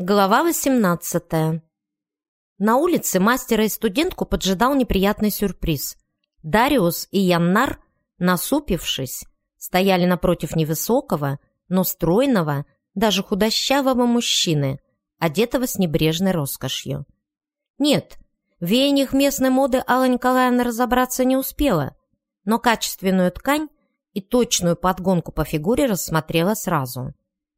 Глава 18 На улице мастера и студентку поджидал неприятный сюрприз. Дариус и Яннар, насупившись, стояли напротив невысокого, но стройного, даже худощавого мужчины, одетого с небрежной роскошью. Нет, в веяниях местной моды Алла Николаевна разобраться не успела, но качественную ткань и точную подгонку по фигуре рассмотрела сразу.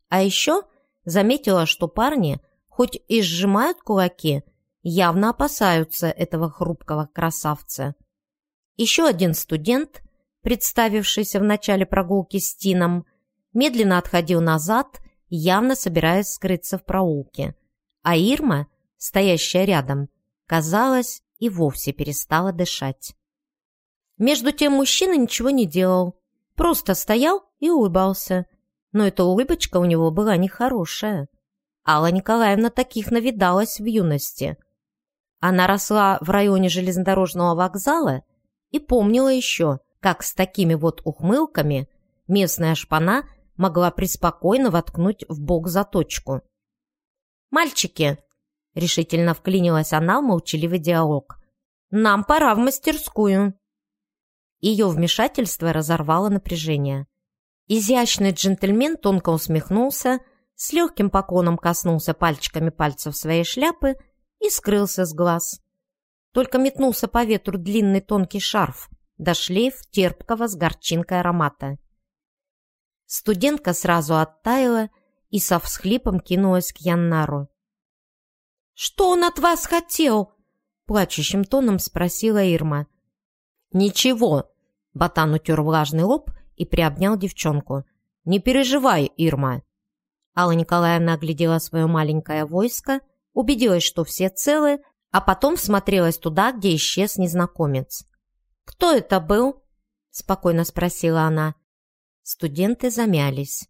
А еще заметила, что парни, хоть и сжимают кулаки, явно опасаются этого хрупкого красавца. Еще один студент, представившийся в начале прогулки с Тином, медленно отходил назад, явно собираясь скрыться в проулке. А Ирма, стоящая рядом, казалось, и вовсе перестала дышать. Между тем мужчина ничего не делал, просто стоял и улыбался – но эта улыбочка у него была нехорошая. Алла Николаевна таких навидалась в юности. Она росла в районе железнодорожного вокзала и помнила еще, как с такими вот ухмылками местная шпана могла преспокойно воткнуть в бок заточку. «Мальчики!» — решительно вклинилась она в молчаливый диалог. «Нам пора в мастерскую!» Ее вмешательство разорвало напряжение. Изящный джентльмен тонко усмехнулся, с легким поклоном коснулся пальчиками пальцев своей шляпы и скрылся с глаз. Только метнулся по ветру длинный тонкий шарф, до шлейф терпкого с горчинкой аромата. Студентка сразу оттаяла и со всхлипом кинулась к Яннару. «Что он от вас хотел?» — плачущим тоном спросила Ирма. «Ничего», — Ботан утер влажный лоб и приобнял девчонку. «Не переживай, Ирма!» Алла Николаевна оглядела свое маленькое войско, убедилась, что все целы, а потом смотрелась туда, где исчез незнакомец. «Кто это был?» – спокойно спросила она. Студенты замялись.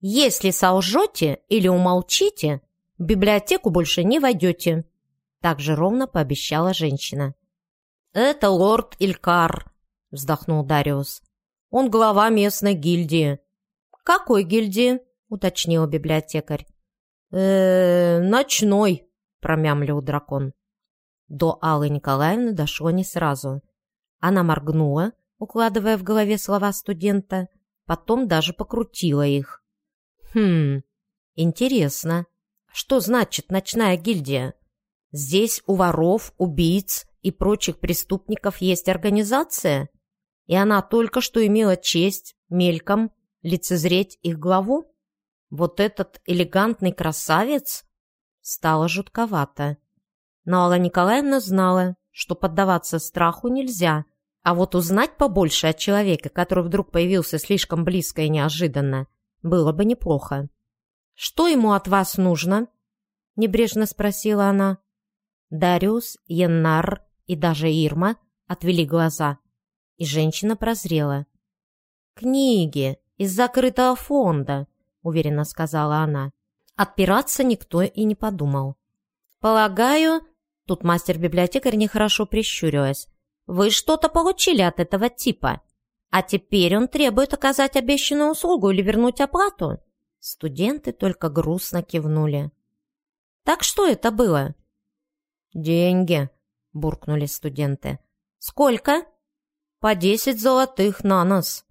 «Если солжете или умолчите, в библиотеку больше не войдете», – так же ровно пообещала женщина. «Это лорд Илькар», – вздохнул Дариус. Он глава местной гильдии». «Какой гильдии?» — уточнил библиотекарь. э, ночной», — промямлил дракон. До Аллы Николаевны дошло не сразу. Она моргнула, укладывая в голове слова студента, потом даже покрутила их. «Хм, интересно. Что значит ночная гильдия? Здесь у воров, убийц и прочих преступников есть организация?» И она только что имела честь мельком лицезреть их главу? Вот этот элегантный красавец? Стало жутковато. Но Алла Николаевна знала, что поддаваться страху нельзя, а вот узнать побольше от человека, который вдруг появился слишком близко и неожиданно, было бы неплохо. «Что ему от вас нужно?» — небрежно спросила она. Дариус, Яннар и даже Ирма отвели глаза и женщина прозрела. «Книги из закрытого фонда», — уверенно сказала она. Отпираться никто и не подумал. «Полагаю...» — тут мастер-библиотекарь нехорошо прищурилась. «Вы что-то получили от этого типа, а теперь он требует оказать обещанную услугу или вернуть оплату?» Студенты только грустно кивнули. «Так что это было?» «Деньги», — буркнули студенты. «Сколько?» По десять золотых на нос.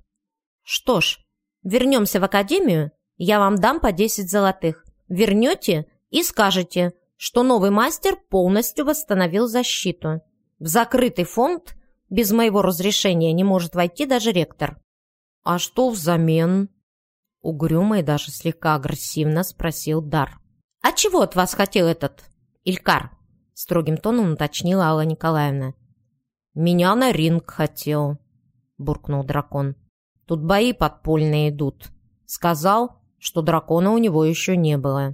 Что ж, вернемся в академию, я вам дам по десять золотых. Вернете и скажете, что новый мастер полностью восстановил защиту. В закрытый фонд без моего разрешения не может войти даже ректор. А что взамен? Угрюмо и даже слегка агрессивно спросил Дар. «А чего от вас хотел этот Илькар?» Строгим тоном уточнила Алла Николаевна. «Меня на ринг хотел», — буркнул дракон. «Тут бои подпольные идут. Сказал, что дракона у него еще не было».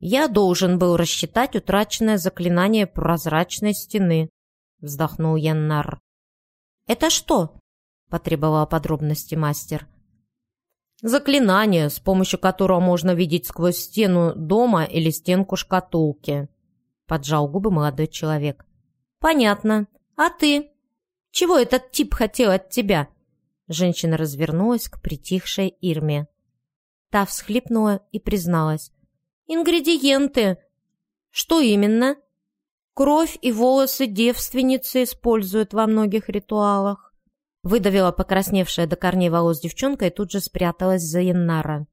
«Я должен был рассчитать утраченное заклинание прозрачной стены», — вздохнул Яннар. «Это что?» — потребовал подробности мастер. «Заклинание, с помощью которого можно видеть сквозь стену дома или стенку шкатулки», — поджал губы молодой человек. «Понятно. А ты? Чего этот тип хотел от тебя?» Женщина развернулась к притихшей Ирме. Та всхлипнула и призналась. «Ингредиенты». «Что именно?» «Кровь и волосы девственницы используют во многих ритуалах». Выдавила покрасневшая до корней волос девчонка и тут же спряталась за Яннара.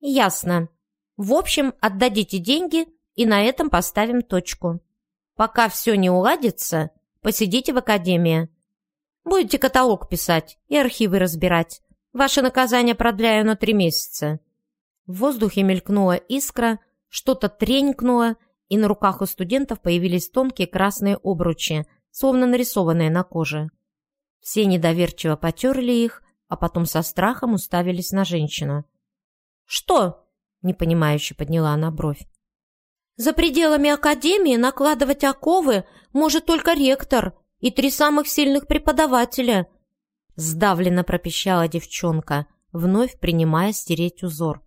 «Ясно. В общем, отдадите деньги, и на этом поставим точку. Пока все не уладится, посидите в академии. Будете каталог писать и архивы разбирать. Ваше наказание продляю на три месяца». В воздухе мелькнула искра, что-то тренькнуло, и на руках у студентов появились тонкие красные обручи, словно нарисованные на коже. Все недоверчиво потерли их, а потом со страхом уставились на женщину. «Что?» — непонимающе подняла она бровь. «За пределами академии накладывать оковы может только ректор и три самых сильных преподавателя», — сдавленно пропищала девчонка, вновь принимая стереть узор.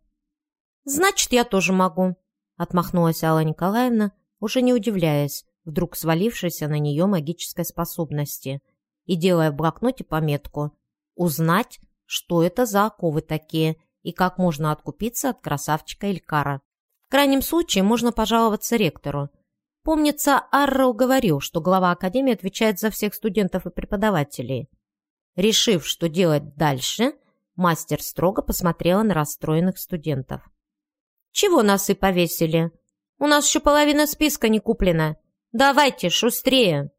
«Значит, я тоже могу», — отмахнулась Алла Николаевна, уже не удивляясь, вдруг свалившейся на нее магической способности, и делая в блокноте пометку «Узнать, что это за оковы такие и как можно откупиться от красавчика Элькара». В крайнем случае можно пожаловаться ректору. Помнится, Арроу говорил, что глава академии отвечает за всех студентов и преподавателей. Решив, что делать дальше, мастер строго посмотрела на расстроенных студентов. Чего нас и повесили? У нас еще половина списка не куплена. Давайте, шустрее!»